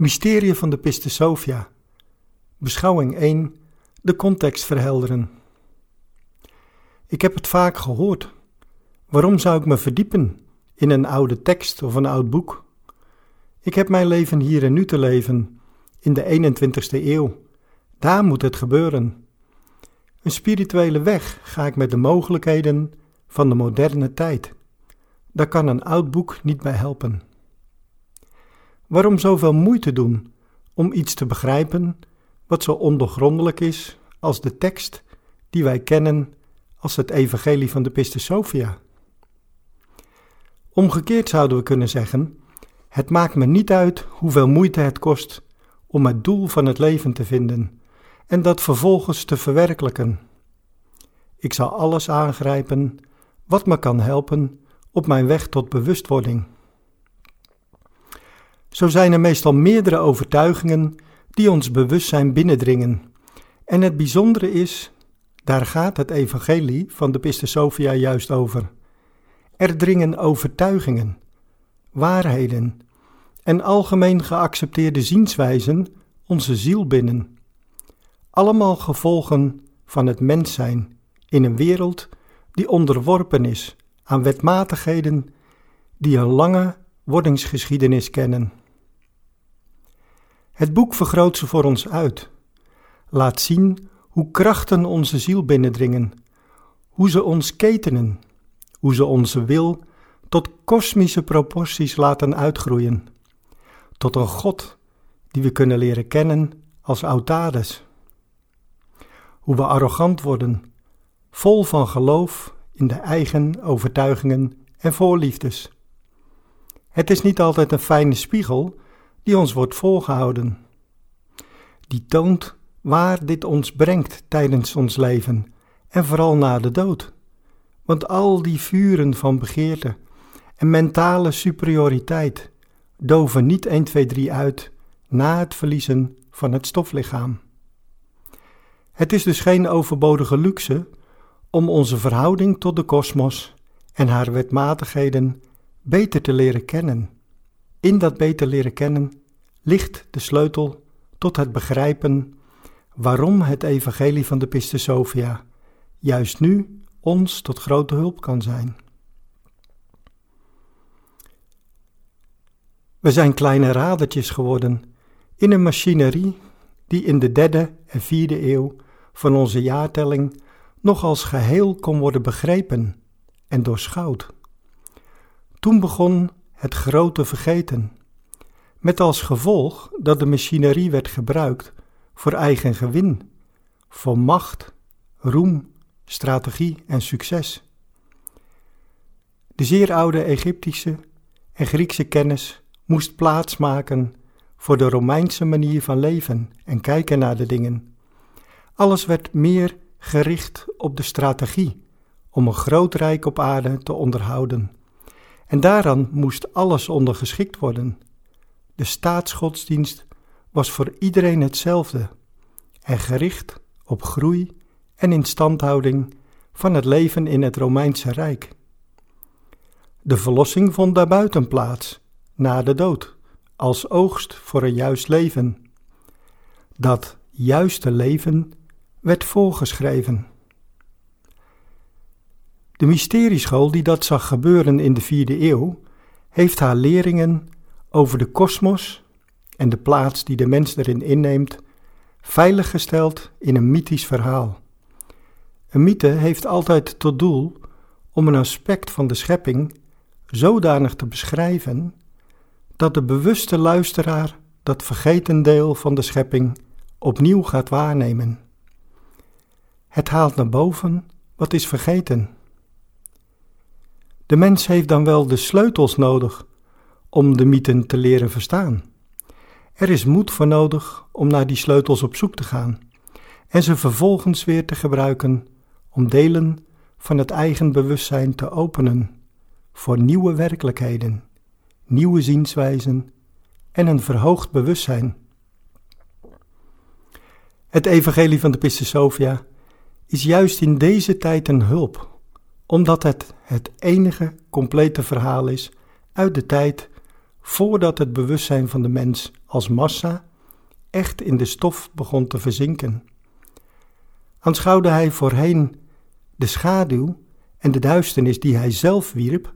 Mysterie van de Piste Sophia. Beschouwing 1. De context verhelderen. Ik heb het vaak gehoord. Waarom zou ik me verdiepen in een oude tekst of een oud boek? Ik heb mijn leven hier en nu te leven, in de 21ste eeuw. Daar moet het gebeuren. Een spirituele weg ga ik met de mogelijkheden van de moderne tijd. Daar kan een oud boek niet bij helpen. Waarom zoveel moeite doen om iets te begrijpen wat zo ondoorgrondelijk is als de tekst die wij kennen als het Evangelie van de Piste Sophia? Omgekeerd zouden we kunnen zeggen: het maakt me niet uit hoeveel moeite het kost om het doel van het leven te vinden en dat vervolgens te verwerkelijken. Ik zal alles aangrijpen wat me kan helpen op mijn weg tot bewustwording. Zo zijn er meestal meerdere overtuigingen die ons bewustzijn binnendringen. En het bijzondere is, daar gaat het evangelie van de Piste Sophia juist over. Er dringen overtuigingen, waarheden en algemeen geaccepteerde zienswijzen onze ziel binnen. Allemaal gevolgen van het mens zijn in een wereld die onderworpen is aan wetmatigheden die een lange wordingsgeschiedenis kennen. Het boek vergroot ze voor ons uit, laat zien hoe krachten onze ziel binnendringen, hoe ze ons ketenen, hoe ze onze wil tot kosmische proporties laten uitgroeien, tot een God die we kunnen leren kennen als Autades. Hoe we arrogant worden, vol van geloof in de eigen overtuigingen en voorliefdes. Het is niet altijd een fijne spiegel die ons wordt voorgehouden. Die toont waar dit ons brengt tijdens ons leven en vooral na de dood. Want al die vuren van begeerte en mentale superioriteit doven niet 1, 2, 3 uit na het verliezen van het stoflichaam. Het is dus geen overbodige luxe om onze verhouding tot de kosmos en haar wetmatigheden beter te leren kennen. In dat beter leren kennen ligt de sleutel tot het begrijpen waarom het evangelie van de Piste Sophia juist nu ons tot grote hulp kan zijn. We zijn kleine radertjes geworden in een machinerie die in de derde en vierde eeuw van onze jaartelling nog als geheel kon worden begrepen en doorschouwd. Toen begon het grote vergeten, met als gevolg dat de machinerie werd gebruikt voor eigen gewin, voor macht, roem, strategie en succes. De zeer oude Egyptische en Griekse kennis moest plaatsmaken voor de Romeinse manier van leven en kijken naar de dingen. Alles werd meer gericht op de strategie om een groot rijk op aarde te onderhouden. En daaraan moest alles ondergeschikt worden. De staatsgodsdienst was voor iedereen hetzelfde en gericht op groei en instandhouding van het leven in het Romeinse Rijk. De verlossing vond daarbuiten plaats, na de dood, als oogst voor een juist leven. Dat juiste leven werd voorgeschreven. De mysterieschool die dat zag gebeuren in de vierde eeuw, heeft haar leringen over de kosmos en de plaats die de mens erin inneemt, veiliggesteld in een mythisch verhaal. Een mythe heeft altijd tot doel om een aspect van de schepping zodanig te beschrijven dat de bewuste luisteraar dat vergeten deel van de schepping opnieuw gaat waarnemen. Het haalt naar boven wat is vergeten. De mens heeft dan wel de sleutels nodig om de mythen te leren verstaan. Er is moed voor nodig om naar die sleutels op zoek te gaan en ze vervolgens weer te gebruiken om delen van het eigen bewustzijn te openen voor nieuwe werkelijkheden, nieuwe zienswijzen en een verhoogd bewustzijn. Het evangelie van de Piste Sophia is juist in deze tijd een hulp, omdat het het enige complete verhaal is uit de tijd voordat het bewustzijn van de mens als massa echt in de stof begon te verzinken. Aanschouwde hij voorheen de schaduw en de duisternis die hij zelf wierp,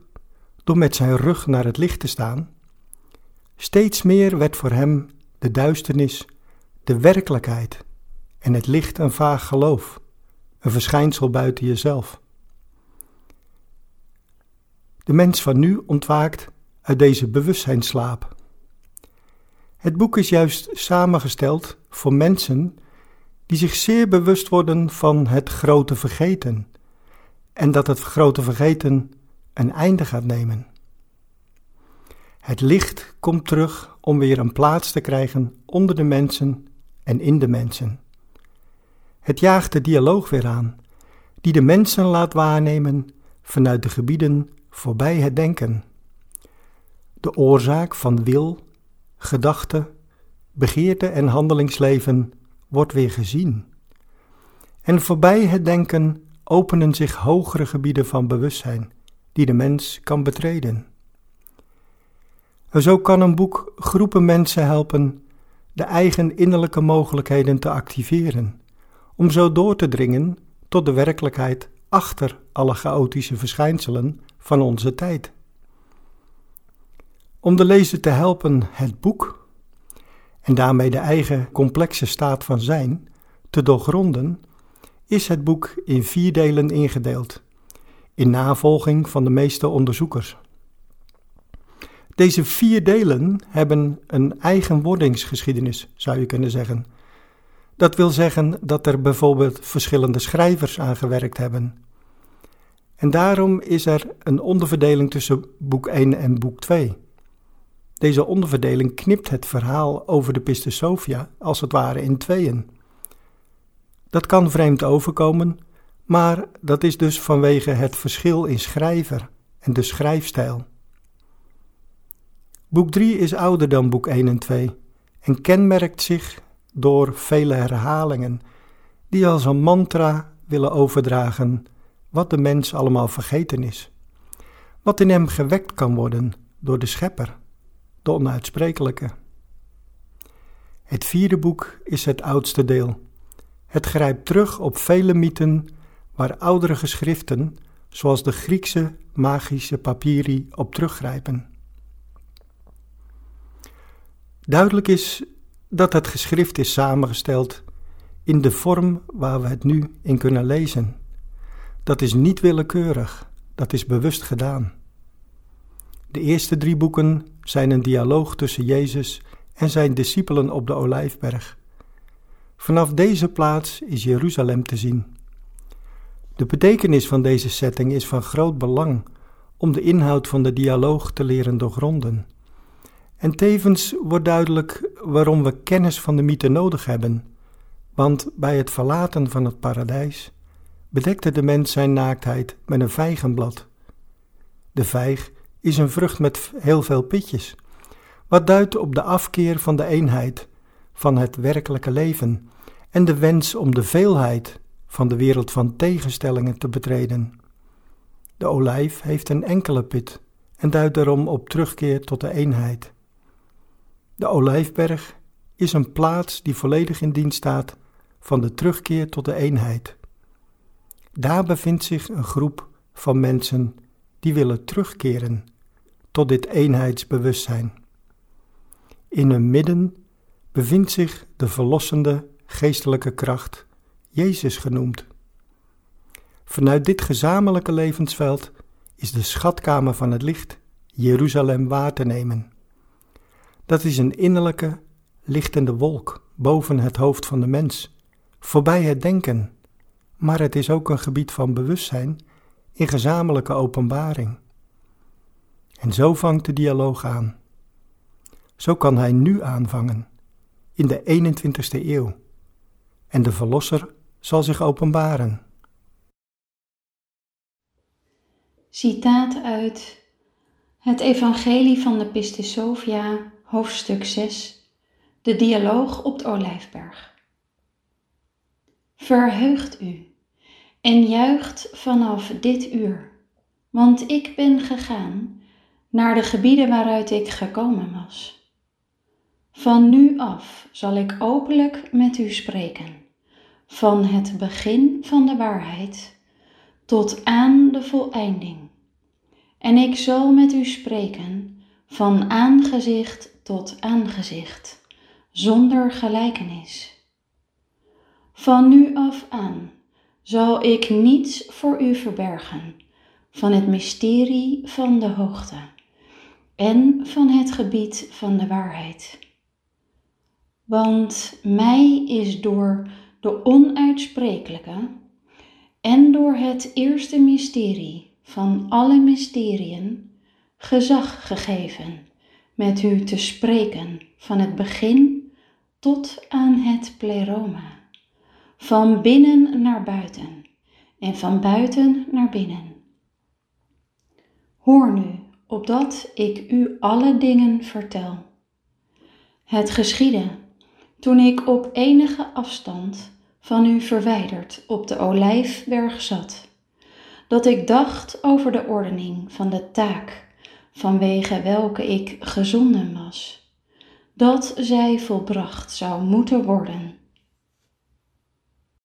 door met zijn rug naar het licht te staan. Steeds meer werd voor hem de duisternis de werkelijkheid en het licht een vaag geloof, een verschijnsel buiten jezelf. De mens van nu ontwaakt uit deze bewustzijnslaap. Het boek is juist samengesteld voor mensen die zich zeer bewust worden van het grote vergeten en dat het grote vergeten een einde gaat nemen. Het licht komt terug om weer een plaats te krijgen onder de mensen en in de mensen. Het jaagt de dialoog weer aan, die de mensen laat waarnemen vanuit de gebieden voorbij het denken. De oorzaak van wil, gedachte, begeerte en handelingsleven wordt weer gezien. En voorbij het denken openen zich hogere gebieden van bewustzijn die de mens kan betreden. En zo kan een boek groepen mensen helpen de eigen innerlijke mogelijkheden te activeren, om zo door te dringen tot de werkelijkheid achter alle chaotische verschijnselen van onze tijd. Om de lezer te helpen het boek, en daarmee de eigen complexe staat van zijn, te doorgronden, is het boek in vier delen ingedeeld, in navolging van de meeste onderzoekers. Deze vier delen hebben een eigen wordingsgeschiedenis, zou je kunnen zeggen. Dat wil zeggen dat er bijvoorbeeld verschillende schrijvers aan gewerkt hebben. En daarom is er een onderverdeling tussen boek 1 en boek 2. Deze onderverdeling knipt het verhaal over de Piste Sophia als het ware in tweeën. Dat kan vreemd overkomen, maar dat is dus vanwege het verschil in schrijver en de schrijfstijl. Boek 3 is ouder dan boek 1 en 2 en kenmerkt zich door vele herhalingen die als een mantra willen overdragen wat de mens allemaal vergeten is. Wat in hem gewekt kan worden door de schepper, de onuitsprekelijke. Het vierde boek is het oudste deel. Het grijpt terug op vele mythen waar oudere geschriften, zoals de Griekse magische papyri, op teruggrijpen. Duidelijk is dat het geschrift is samengesteld in de vorm waar we het nu in kunnen lezen. Dat is niet willekeurig, dat is bewust gedaan. De eerste drie boeken zijn een dialoog tussen Jezus en zijn discipelen op de Olijfberg. Vanaf deze plaats is Jeruzalem te zien. De betekenis van deze setting is van groot belang om de inhoud van de dialoog te leren doorgronden. En tevens wordt duidelijk waarom we kennis van de mythe nodig hebben, want bij het verlaten van het paradijs bedekte de mens zijn naaktheid met een vijgenblad. De vijg is een vrucht met heel veel pitjes, wat duidt op de afkeer van de eenheid van het werkelijke leven en de wens om de veelheid van de wereld van tegenstellingen te betreden. De olijf heeft een enkele pit en duidt daarom op terugkeer tot de eenheid. De Olijfberg is een plaats die volledig in dienst staat van de terugkeer tot de eenheid. Daar bevindt zich een groep van mensen die willen terugkeren tot dit eenheidsbewustzijn. In hun midden bevindt zich de verlossende geestelijke kracht, Jezus genoemd. Vanuit dit gezamenlijke levensveld is de schatkamer van het licht, Jeruzalem, waar te nemen. Dat is een innerlijke, lichtende wolk boven het hoofd van de mens, voorbij het denken, maar het is ook een gebied van bewustzijn in gezamenlijke openbaring. En zo vangt de dialoog aan. Zo kan hij nu aanvangen, in de 21ste eeuw, en de Verlosser zal zich openbaren. Citaat uit het Evangelie van de Pistis Sophia, hoofdstuk 6, de dialoog op de Olijfberg. Verheugt u en juicht vanaf dit uur, want ik ben gegaan naar de gebieden waaruit ik gekomen was. Van nu af zal ik openlijk met u spreken, van het begin van de waarheid tot aan de voleinding. En ik zal met u spreken van aangezicht tot aangezicht, zonder gelijkenis. Van nu af aan zal ik niets voor u verbergen van het mysterie van de hoogte en van het gebied van de waarheid. Want mij is door de onuitsprekelijke en door het eerste mysterie van alle mysteriën gezag gegeven met u te spreken van het begin tot aan het pleroma, van binnen naar buiten en van buiten naar binnen. Hoor nu, opdat ik u alle dingen vertel. Het geschiedde toen ik op enige afstand van u verwijderd op de olijfberg zat, dat ik dacht over de ordening van de taak vanwege welke ik gezonden was, dat zij volbracht zou moeten worden